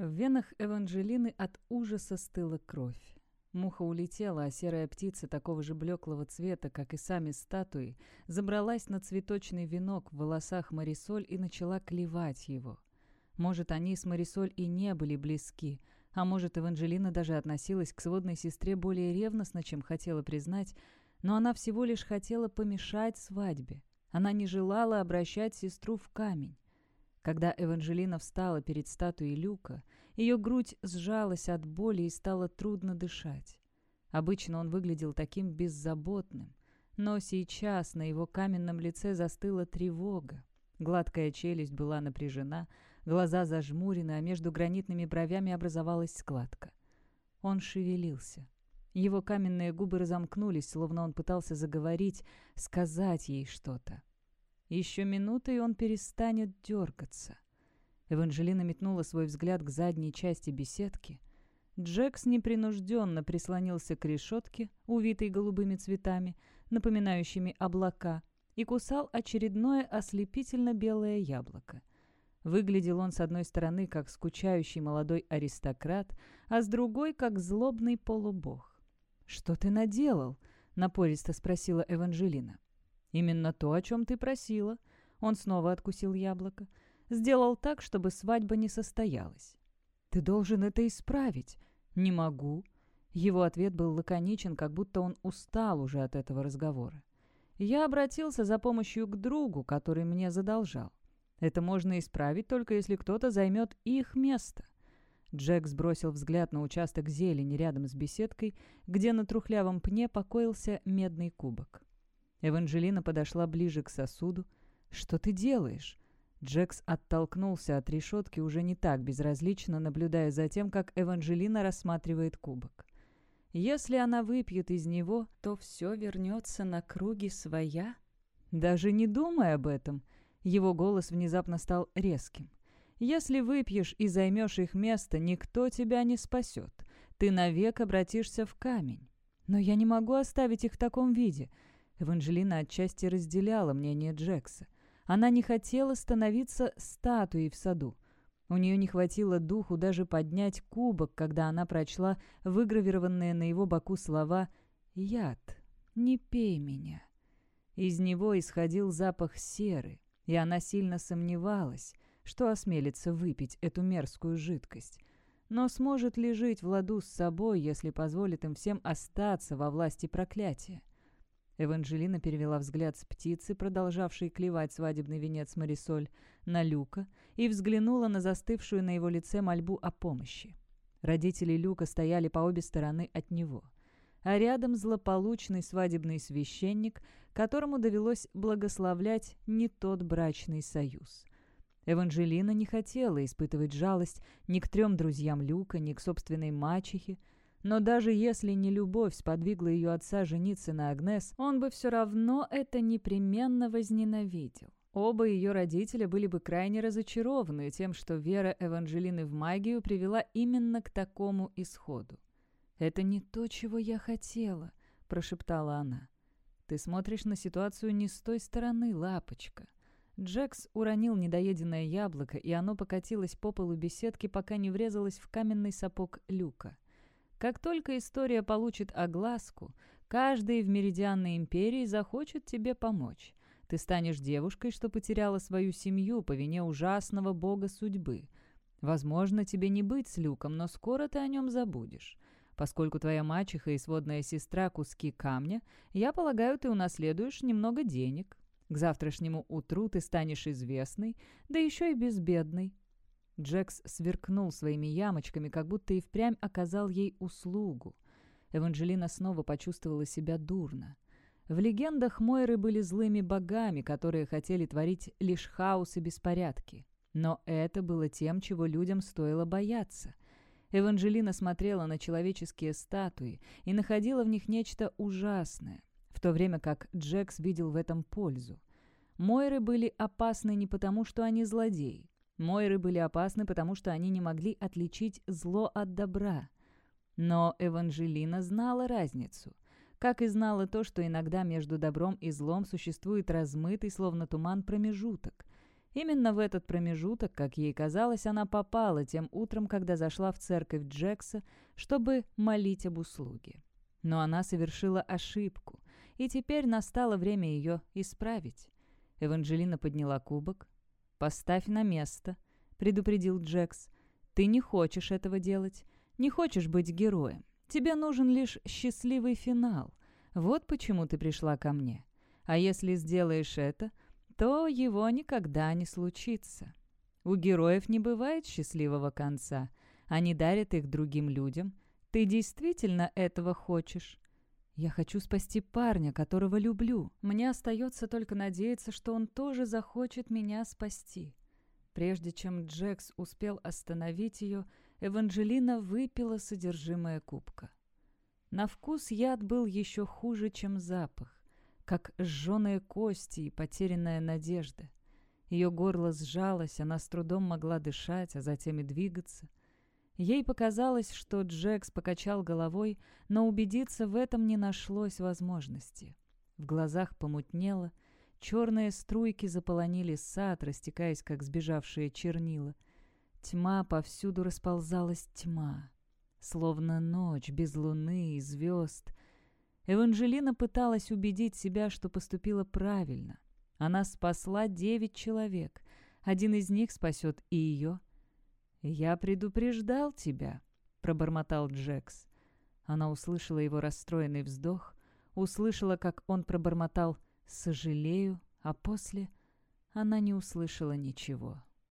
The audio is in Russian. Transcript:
В венах Эванжелины от ужаса стыла кровь. Муха улетела, а серая птица такого же блеклого цвета, как и сами статуи, забралась на цветочный венок в волосах Марисоль и начала клевать его. Может, они с Марисоль и не были близки, а может, Эванжелина даже относилась к сводной сестре более ревностно, чем хотела признать, но она всего лишь хотела помешать свадьбе. Она не желала обращать сестру в камень. Когда Эванжелина встала перед статуей Люка, ее грудь сжалась от боли и стало трудно дышать. Обычно он выглядел таким беззаботным, но сейчас на его каменном лице застыла тревога. Гладкая челюсть была напряжена, глаза зажмурены, а между гранитными бровями образовалась складка. Он шевелился. Его каменные губы разомкнулись, словно он пытался заговорить, сказать ей что-то. Еще минута, и он перестанет дергаться. Эванжелина метнула свой взгляд к задней части беседки. Джекс непринужденно прислонился к решетке, увитой голубыми цветами, напоминающими облака, и кусал очередное ослепительно белое яблоко. Выглядел он с одной стороны как скучающий молодой аристократ, а с другой как злобный полубог. «Что ты наделал?» — напористо спросила Эванжелина. «Именно то, о чем ты просила». Он снова откусил яблоко. «Сделал так, чтобы свадьба не состоялась». «Ты должен это исправить». «Не могу». Его ответ был лаконичен, как будто он устал уже от этого разговора. Я обратился за помощью к другу, который мне задолжал. Это можно исправить только если кто-то займет их место. Джек сбросил взгляд на участок зелени рядом с беседкой, где на трухлявом пне покоился медный кубок. Эванжелина подошла ближе к сосуду. «Что ты делаешь?» Джекс оттолкнулся от решетки уже не так безразлично, наблюдая за тем, как Эванжелина рассматривает кубок. «Если она выпьет из него, то все вернется на круги своя?» «Даже не думай об этом!» Его голос внезапно стал резким. «Если выпьешь и займешь их место, никто тебя не спасет. Ты навек обратишься в камень. Но я не могу оставить их в таком виде. Эванжелина отчасти разделяла мнение Джекса. Она не хотела становиться статуей в саду. У нее не хватило духу даже поднять кубок, когда она прочла выгравированные на его боку слова «Яд, не пей меня». Из него исходил запах серы, и она сильно сомневалась, что осмелится выпить эту мерзкую жидкость. Но сможет ли жить в ладу с собой, если позволит им всем остаться во власти проклятия? Эванжелина перевела взгляд с птицы, продолжавшей клевать свадебный венец Марисоль, на Люка и взглянула на застывшую на его лице мольбу о помощи. Родители Люка стояли по обе стороны от него. А рядом злополучный свадебный священник, которому довелось благословлять не тот брачный союз. Эванжелина не хотела испытывать жалость ни к трем друзьям Люка, ни к собственной мачехе, но даже если не любовь сподвигла ее отца жениться на Агнес, он бы все равно это непременно возненавидел. Оба ее родителя были бы крайне разочарованы тем, что вера Эванжелины в магию привела именно к такому исходу. «Это не то, чего я хотела», — прошептала она. «Ты смотришь на ситуацию не с той стороны, лапочка». Джекс уронил недоеденное яблоко, и оно покатилось по полу беседки, пока не врезалось в каменный сапог люка. Как только история получит огласку, каждый в Меридианной империи захочет тебе помочь. Ты станешь девушкой, что потеряла свою семью по вине ужасного бога судьбы. Возможно, тебе не быть с Люком, но скоро ты о нем забудешь. Поскольку твоя мачеха и сводная сестра — куски камня, я полагаю, ты унаследуешь немного денег. К завтрашнему утру ты станешь известной, да еще и безбедной. Джекс сверкнул своими ямочками, как будто и впрямь оказал ей услугу. Эванжелина снова почувствовала себя дурно. В легендах Мойры были злыми богами, которые хотели творить лишь хаос и беспорядки. Но это было тем, чего людям стоило бояться. Эванжелина смотрела на человеческие статуи и находила в них нечто ужасное, в то время как Джекс видел в этом пользу. Мойры были опасны не потому, что они злодеи. Мойры были опасны, потому что они не могли отличить зло от добра. Но Эванжелина знала разницу. Как и знала то, что иногда между добром и злом существует размытый, словно туман, промежуток. Именно в этот промежуток, как ей казалось, она попала тем утром, когда зашла в церковь Джекса, чтобы молить об услуге. Но она совершила ошибку, и теперь настало время ее исправить. Эванжелина подняла кубок. «Поставь на место», — предупредил Джекс. «Ты не хочешь этого делать, не хочешь быть героем. Тебе нужен лишь счастливый финал. Вот почему ты пришла ко мне. А если сделаешь это, то его никогда не случится. У героев не бывает счастливого конца. Они дарят их другим людям. Ты действительно этого хочешь? Я хочу спасти парня, которого люблю. Мне остается только надеяться, что он тоже захочет меня спасти. Прежде чем Джекс успел остановить ее, Эванжелина выпила содержимое кубка. На вкус яд был еще хуже, чем запах как сжженные кости и потерянная надежда. Ее горло сжалось, она с трудом могла дышать, а затем и двигаться. Ей показалось, что Джекс покачал головой, но убедиться в этом не нашлось возможности. В глазах помутнело, черные струйки заполонили сад, растекаясь, как сбежавшие чернила. Тьма повсюду расползалась тьма, словно ночь без луны и звезд, Эванжелина пыталась убедить себя, что поступила правильно. Она спасла девять человек. Один из них спасет и ее. «Я предупреждал тебя», — пробормотал Джекс. Она услышала его расстроенный вздох, услышала, как он пробормотал «сожалею», а после она не услышала ничего.